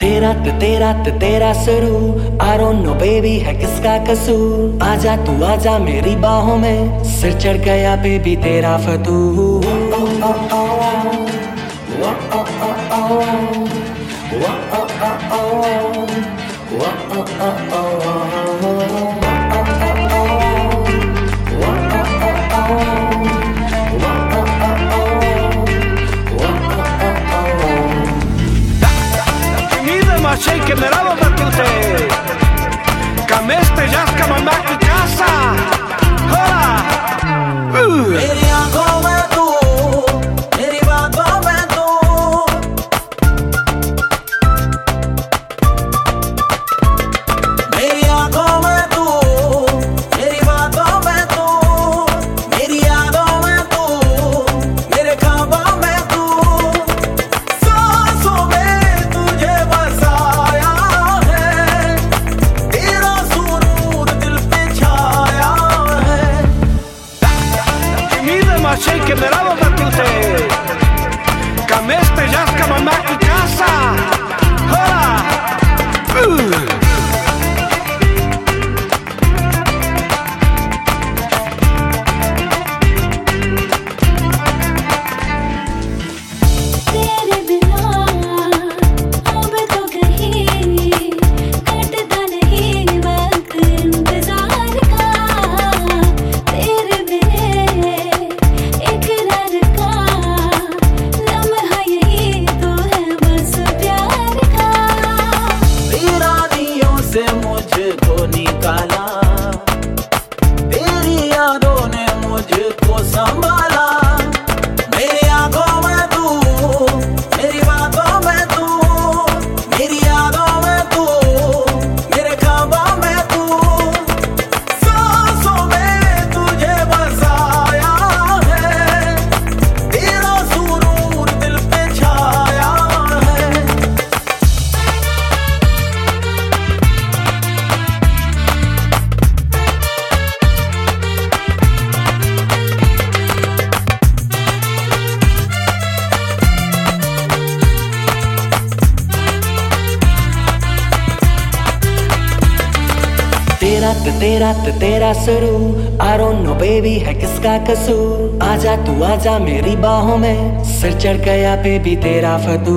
तेरा ते तेरा ते तेरा शुरू आई नो बेबी है किसका कसूर? आजा तू, आजा मेरी बाहों में। सिर चढ़ गया बेबी तेरा फतू Maciej generała ಶೈಕೆಂದರಾವ ಬರ್ತಿರುತ್ತೆ ಕಮೇಸ್ತೆ ಜಾಸ್ಕ ಮಮ್ಮ casa. Hola. השם כמרב עבדתותך גם אשת יחכה במק מקסה הולה वीरानियों से मुझको निकाला। तेरी यादों ने मुझको संभाला। तेरा ते तेरा ते तेरा शुरू डोंट नो बेबी है किसका कसूर? आजा तू, आजा मेरी बाहों में। सिर चढ़ गया बेबी तेरा फतू